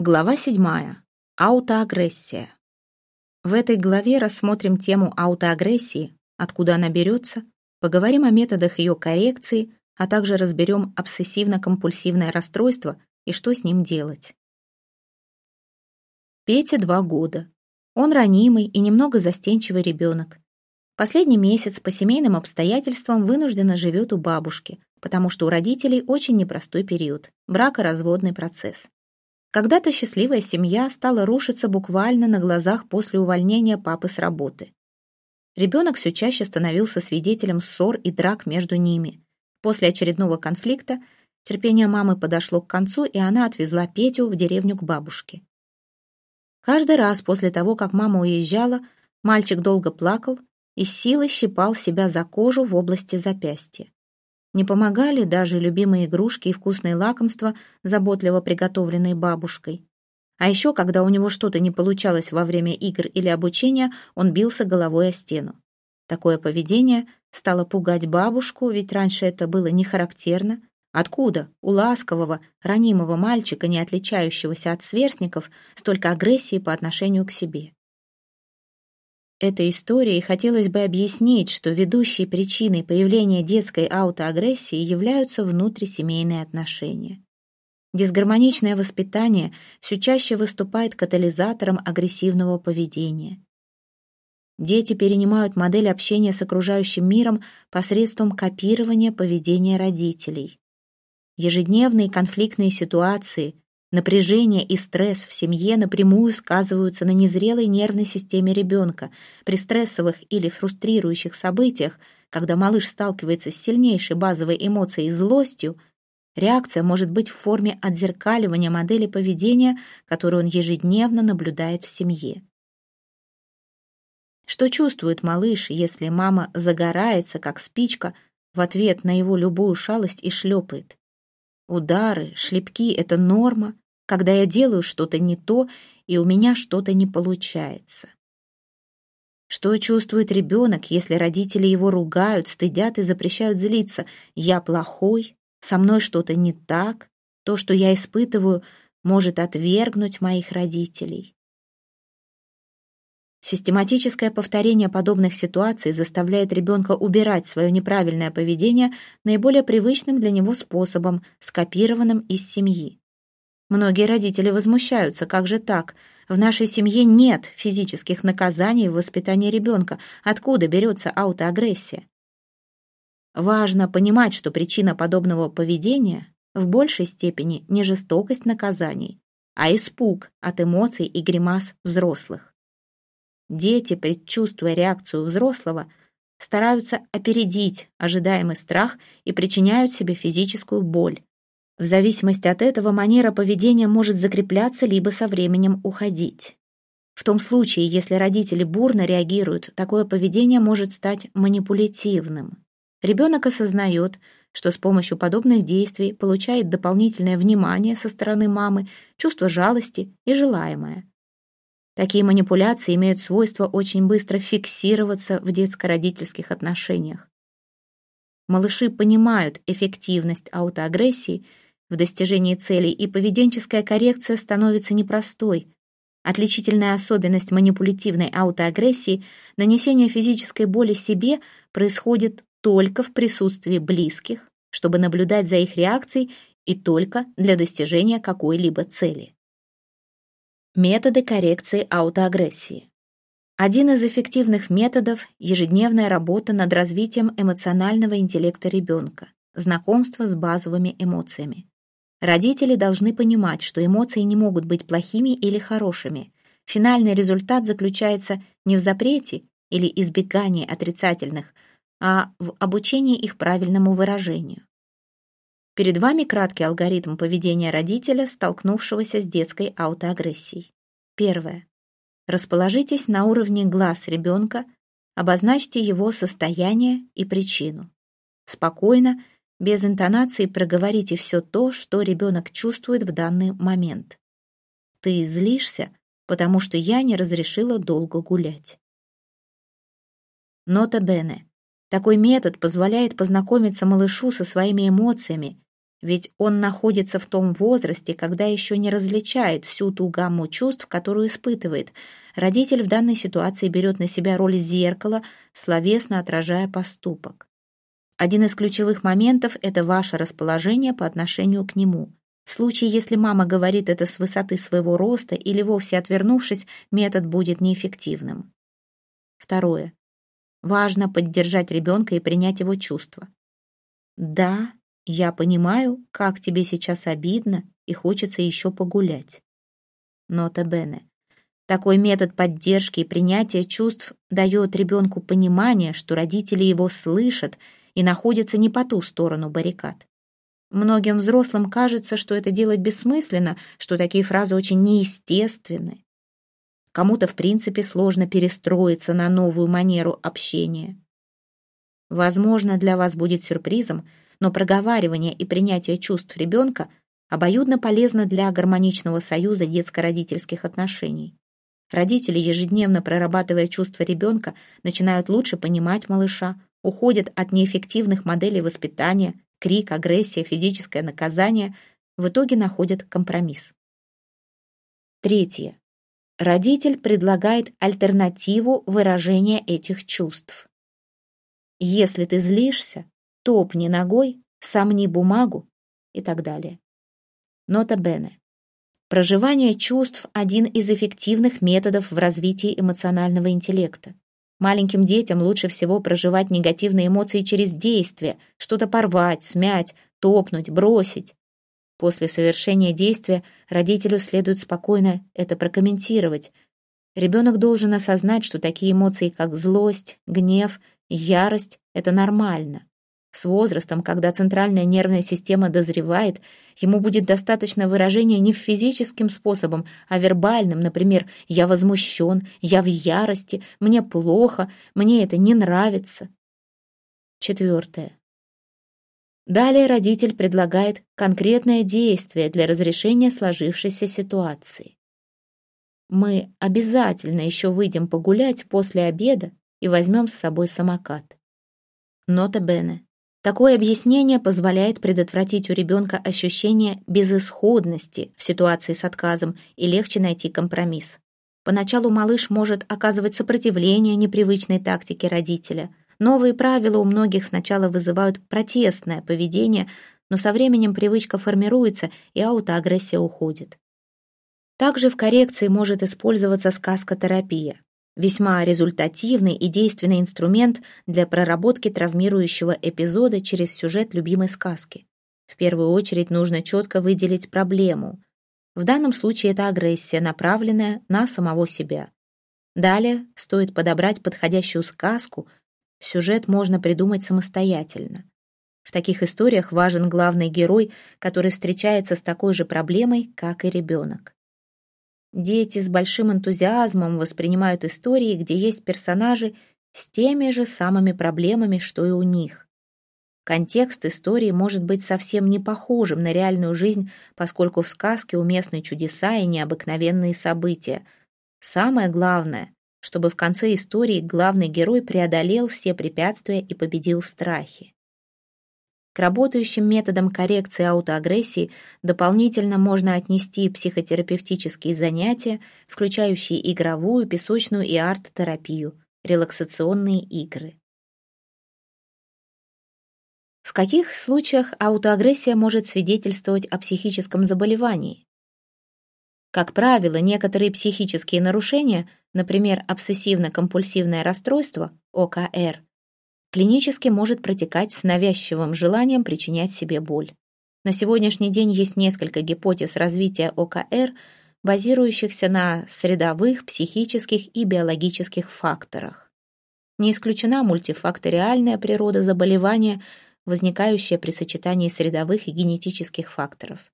Глава 7. Аутоагрессия. В этой главе рассмотрим тему аутоагрессии, откуда она берется, поговорим о методах ее коррекции, а также разберем обсессивно-компульсивное расстройство и что с ним делать. Пете два года. Он ранимый и немного застенчивый ребенок. Последний месяц по семейным обстоятельствам вынужденно живет у бабушки, потому что у родителей очень непростой период – бракоразводный процесс. Когда-то счастливая семья стала рушиться буквально на глазах после увольнения папы с работы. Ребенок все чаще становился свидетелем ссор и драк между ними. После очередного конфликта терпение мамы подошло к концу, и она отвезла Петю в деревню к бабушке. Каждый раз после того, как мама уезжала, мальчик долго плакал и силой щипал себя за кожу в области запястья. Не помогали даже любимые игрушки и вкусные лакомства, заботливо приготовленные бабушкой. А еще, когда у него что-то не получалось во время игр или обучения, он бился головой о стену. Такое поведение стало пугать бабушку, ведь раньше это было не характерно. Откуда у ласкового, ранимого мальчика, не отличающегося от сверстников, столько агрессии по отношению к себе? Этой историей хотелось бы объяснить, что ведущей причиной появления детской аутоагрессии являются внутрисемейные отношения. Дисгармоничное воспитание все чаще выступает катализатором агрессивного поведения. Дети перенимают модель общения с окружающим миром посредством копирования поведения родителей. Ежедневные конфликтные ситуации, Напряжение и стресс в семье напрямую сказываются на незрелой нервной системе ребенка. При стрессовых или фрустрирующих событиях, когда малыш сталкивается с сильнейшей базовой эмоцией злостью, реакция может быть в форме отзеркаливания модели поведения, которую он ежедневно наблюдает в семье. Что чувствует малыш, если мама загорается, как спичка, в ответ на его любую шалость и шлепает? Удары, шлепки — это норма, когда я делаю что-то не то, и у меня что-то не получается. Что чувствует ребенок, если родители его ругают, стыдят и запрещают злиться? Я плохой, со мной что-то не так, то, что я испытываю, может отвергнуть моих родителей. Систематическое повторение подобных ситуаций заставляет ребенка убирать свое неправильное поведение наиболее привычным для него способом, скопированным из семьи. Многие родители возмущаются, как же так? В нашей семье нет физических наказаний в воспитании ребенка. Откуда берется аутоагрессия? Важно понимать, что причина подобного поведения в большей степени не жестокость наказаний, а испуг от эмоций и гримас взрослых. Дети, предчувствуя реакцию взрослого, стараются опередить ожидаемый страх и причиняют себе физическую боль. В зависимости от этого манера поведения может закрепляться либо со временем уходить. В том случае, если родители бурно реагируют, такое поведение может стать манипулятивным. Ребенок осознает, что с помощью подобных действий получает дополнительное внимание со стороны мамы, чувство жалости и желаемое. Такие манипуляции имеют свойство очень быстро фиксироваться в детско-родительских отношениях. Малыши понимают эффективность аутоагрессии в достижении целей, и поведенческая коррекция становится непростой. Отличительная особенность манипулятивной аутоагрессии – нанесение физической боли себе происходит только в присутствии близких, чтобы наблюдать за их реакцией и только для достижения какой-либо цели. Методы коррекции аутоагрессии. Один из эффективных методов – ежедневная работа над развитием эмоционального интеллекта ребенка, знакомство с базовыми эмоциями. Родители должны понимать, что эмоции не могут быть плохими или хорошими. Финальный результат заключается не в запрете или избегании отрицательных, а в обучении их правильному выражению. Перед вами краткий алгоритм поведения родителя, столкнувшегося с детской аутоагрессией. Первое. Расположитесь на уровне глаз ребенка, обозначьте его состояние и причину. Спокойно, без интонации проговорите все то, что ребенок чувствует в данный момент. Ты злишься, потому что я не разрешила долго гулять. Нота Бене. Такой метод позволяет познакомиться малышу со своими эмоциями ведь он находится в том возрасте, когда еще не различает всю ту гамму чувств, которую испытывает. Родитель в данной ситуации берет на себя роль зеркала, словесно отражая поступок. Один из ключевых моментов – это ваше расположение по отношению к нему. В случае, если мама говорит это с высоты своего роста или вовсе отвернувшись, метод будет неэффективным. Второе. Важно поддержать ребенка и принять его чувства. Да, я понимаю, как тебе сейчас обидно и хочется еще погулять. Нота Бене. Такой метод поддержки и принятия чувств дает ребенку понимание, что родители его слышат и находятся не по ту сторону баррикад. Многим взрослым кажется, что это делать бессмысленно, что такие фразы очень неестественны. Кому-то, в принципе, сложно перестроиться на новую манеру общения. Возможно, для вас будет сюрпризом, но проговаривание и принятие чувств ребенка обоюдно полезно для гармоничного союза детско-родительских отношений. Родители, ежедневно прорабатывая чувства ребенка, начинают лучше понимать малыша, уходят от неэффективных моделей воспитания, крик, агрессия, физическое наказание, в итоге находят компромисс. Третье. Родитель предлагает альтернативу выражения этих чувств. Если ты злишься, топни ногой, сомни бумагу и так далее. Нота Бене. Проживание чувств – один из эффективных методов в развитии эмоционального интеллекта. Маленьким детям лучше всего проживать негативные эмоции через действие, что-то порвать, смять, топнуть, бросить. После совершения действия родителю следует спокойно это прокомментировать. Ребенок должен осознать, что такие эмоции, как злость, гнев, ярость – это нормально. С возрастом, когда центральная нервная система дозревает, ему будет достаточно выражения не физическим способом, а вербальным, например, «я возмущен», «я в ярости», «мне плохо», «мне это не нравится». Четвертое. Далее родитель предлагает конкретное действие для разрешения сложившейся ситуации. Мы обязательно еще выйдем погулять после обеда и возьмем с собой самокат. Нота Бене. Такое объяснение позволяет предотвратить у ребенка ощущение безысходности в ситуации с отказом и легче найти компромисс. Поначалу малыш может оказывать сопротивление непривычной тактике родителя. Новые правила у многих сначала вызывают протестное поведение, но со временем привычка формируется и аутоагрессия уходит. Также в коррекции может использоваться сказкотерапия весьма результативный и действенный инструмент для проработки травмирующего эпизода через сюжет любимой сказки. В первую очередь нужно четко выделить проблему. В данном случае это агрессия, направленная на самого себя. Далее стоит подобрать подходящую сказку, сюжет можно придумать самостоятельно. В таких историях важен главный герой, который встречается с такой же проблемой, как и ребенок. Дети с большим энтузиазмом воспринимают истории, где есть персонажи с теми же самыми проблемами, что и у них. Контекст истории может быть совсем не похожим на реальную жизнь, поскольку в сказке уместны чудеса и необыкновенные события. Самое главное, чтобы в конце истории главный герой преодолел все препятствия и победил страхи. Работающим методам коррекции аутоагрессии дополнительно можно отнести психотерапевтические занятия, включающие игровую, песочную и арт-терапию, релаксационные игры. В каких случаях аутоагрессия может свидетельствовать о психическом заболевании? Как правило, некоторые психические нарушения, например, обсессивно-компульсивное расстройство, ОКР, клинически может протекать с навязчивым желанием причинять себе боль. На сегодняшний день есть несколько гипотез развития ОКР, базирующихся на средовых, психических и биологических факторах. Не исключена мультифакториальная природа заболевания, возникающая при сочетании средовых и генетических факторов.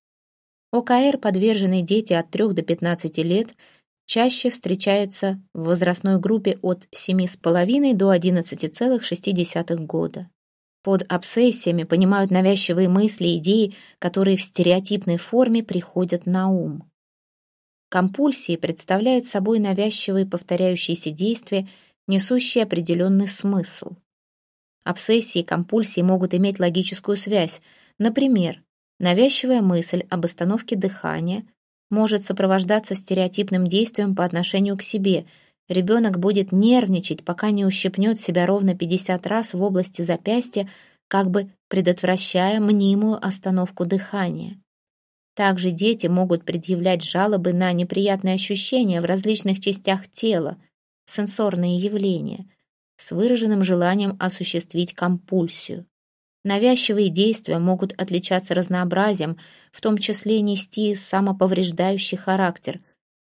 ОКР подвержены дети от 3 до 15 лет – чаще встречается в возрастной группе от 7,5 до 11,6 года. Под обсессиями понимают навязчивые мысли и идеи, которые в стереотипной форме приходят на ум. Компульсии представляют собой навязчивые повторяющиеся действия, несущие определенный смысл. Обсессии и компульсии могут иметь логическую связь. Например, Навязчивая мысль об остановке дыхания может сопровождаться стереотипным действием по отношению к себе. Ребенок будет нервничать, пока не ущипнет себя ровно 50 раз в области запястья, как бы предотвращая мнимую остановку дыхания. Также дети могут предъявлять жалобы на неприятные ощущения в различных частях тела, сенсорные явления, с выраженным желанием осуществить компульсию. Навязчивые действия могут отличаться разнообразием, в том числе нести самоповреждающий характер,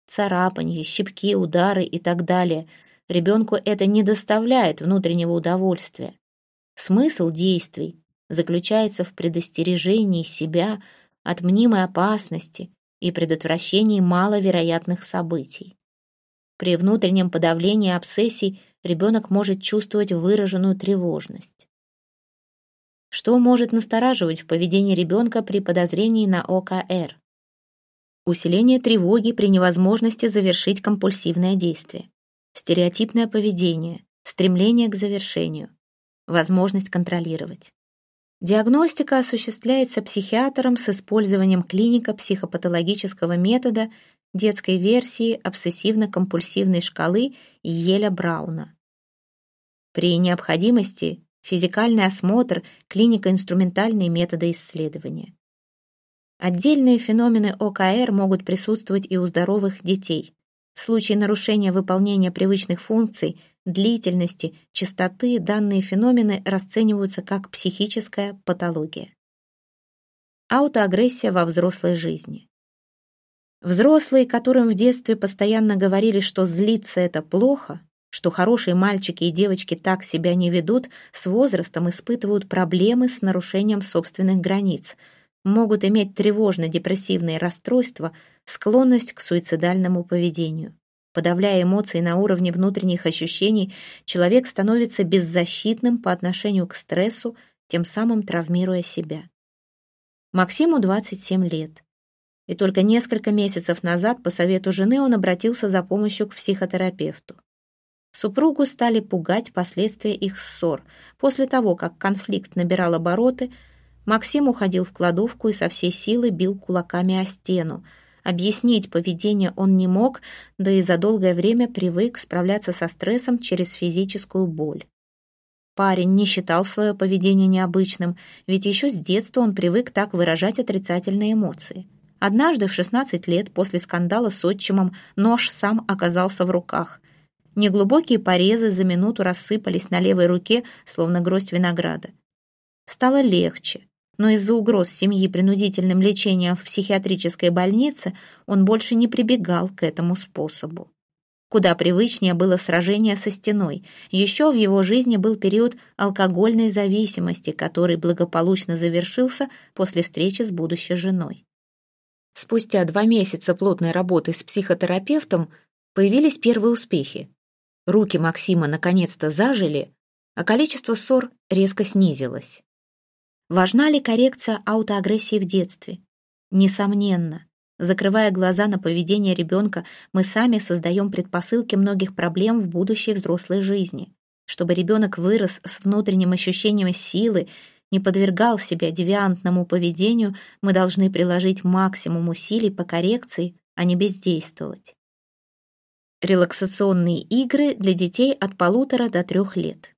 царапанье, щипки, удары и так далее. Ребенку это не доставляет внутреннего удовольствия. Смысл действий заключается в предостережении себя от мнимой опасности и предотвращении маловероятных событий. При внутреннем подавлении обсессий ребенок может чувствовать выраженную тревожность. Что может настораживать в поведении ребенка при подозрении на ОКР? Усиление тревоги при невозможности завершить компульсивное действие. Стереотипное поведение, стремление к завершению, возможность контролировать. Диагностика осуществляется психиатром с использованием клинико-психопатологического метода детской версии обсессивно-компульсивной шкалы Еля Брауна. При необходимости физикальный осмотр, клинико-инструментальные методы исследования. Отдельные феномены ОКР могут присутствовать и у здоровых детей. В случае нарушения выполнения привычных функций, длительности, частоты данные феномены расцениваются как психическая патология. Аутоагрессия во взрослой жизни. Взрослые, которым в детстве постоянно говорили, что злиться — это плохо, что хорошие мальчики и девочки так себя не ведут, с возрастом испытывают проблемы с нарушением собственных границ, могут иметь тревожно-депрессивные расстройства, склонность к суицидальному поведению. Подавляя эмоции на уровне внутренних ощущений, человек становится беззащитным по отношению к стрессу, тем самым травмируя себя. Максиму 27 лет. И только несколько месяцев назад по совету жены он обратился за помощью к психотерапевту. Супругу стали пугать последствия их ссор. После того, как конфликт набирал обороты, Максим уходил в кладовку и со всей силы бил кулаками о стену. Объяснить поведение он не мог, да и за долгое время привык справляться со стрессом через физическую боль. Парень не считал свое поведение необычным, ведь еще с детства он привык так выражать отрицательные эмоции. Однажды в 16 лет после скандала с отчимом нож сам оказался в руках. Неглубокие порезы за минуту рассыпались на левой руке, словно гроздь винограда. Стало легче, но из-за угроз семьи принудительным лечением в психиатрической больнице он больше не прибегал к этому способу. Куда привычнее было сражение со стеной. Еще в его жизни был период алкогольной зависимости, который благополучно завершился после встречи с будущей женой. Спустя два месяца плотной работы с психотерапевтом появились первые успехи. Руки Максима наконец-то зажили, а количество ссор резко снизилось. Важна ли коррекция аутоагрессии в детстве? Несомненно. Закрывая глаза на поведение ребенка, мы сами создаем предпосылки многих проблем в будущей взрослой жизни. Чтобы ребенок вырос с внутренним ощущением силы, не подвергал себя девиантному поведению, мы должны приложить максимум усилий по коррекции, а не бездействовать. Релаксационные игры для детей от полутора до трех лет.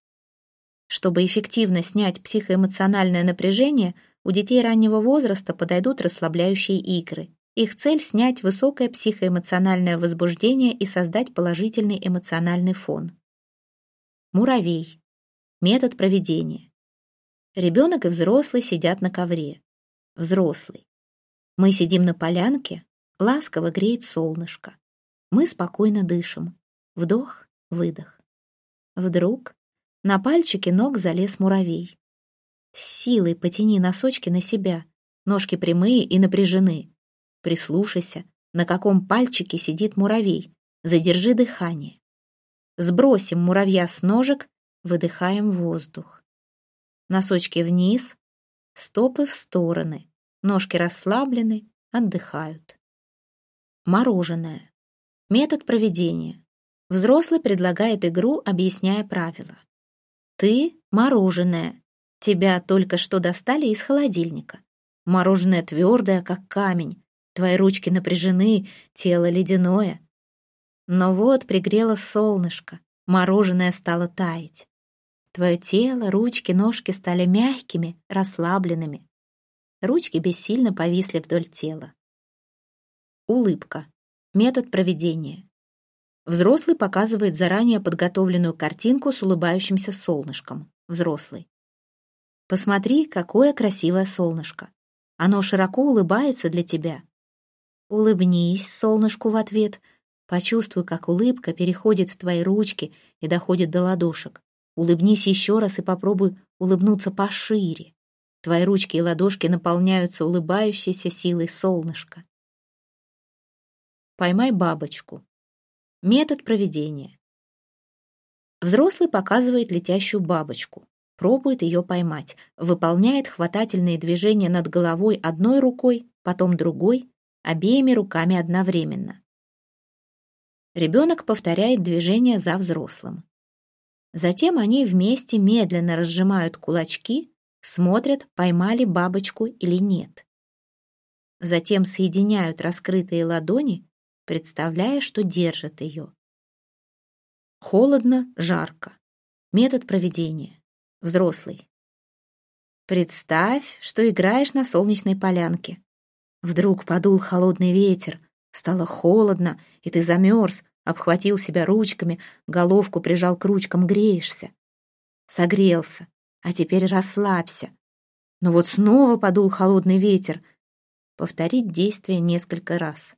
Чтобы эффективно снять психоэмоциональное напряжение, у детей раннего возраста подойдут расслабляющие игры. Их цель — снять высокое психоэмоциональное возбуждение и создать положительный эмоциональный фон. Муравей. Метод проведения. Ребенок и взрослый сидят на ковре. Взрослый. Мы сидим на полянке, ласково греет солнышко. Мы спокойно дышим. Вдох, выдох. Вдруг на пальчике ног залез муравей. С силой потяни носочки на себя. Ножки прямые и напряжены. Прислушайся, на каком пальчике сидит муравей. Задержи дыхание. Сбросим муравья с ножек, выдыхаем воздух. Носочки вниз, стопы в стороны. Ножки расслаблены, отдыхают. Мороженое. Метод проведения. Взрослый предлагает игру, объясняя правила. Ты — мороженое. Тебя только что достали из холодильника. Мороженое твердое, как камень. Твои ручки напряжены, тело ледяное. Но вот пригрело солнышко, мороженое стало таять. Твое тело, ручки, ножки стали мягкими, расслабленными. Ручки бессильно повисли вдоль тела. Улыбка. Метод проведения. Взрослый показывает заранее подготовленную картинку с улыбающимся солнышком. Взрослый. Посмотри, какое красивое солнышко. Оно широко улыбается для тебя. Улыбнись солнышку в ответ. Почувствуй, как улыбка переходит в твои ручки и доходит до ладошек. Улыбнись еще раз и попробуй улыбнуться пошире. Твои ручки и ладошки наполняются улыбающейся силой солнышка. Поймай бабочку. Метод проведения. Взрослый показывает летящую бабочку пробует ее поймать, выполняет хватательные движения над головой одной рукой, потом другой, обеими руками одновременно. Ребенок повторяет движение за взрослым. Затем они вместе медленно разжимают кулачки, смотрят, поймали бабочку или нет. Затем соединяют раскрытые ладони, представляя, что держат ее. Холодно, жарко. Метод проведения. Взрослый. Представь, что играешь на солнечной полянке. Вдруг подул холодный ветер, стало холодно, и ты замерз, обхватил себя ручками, головку прижал к ручкам, греешься. Согрелся, а теперь расслабься. Но вот снова подул холодный ветер. Повторить действие несколько раз.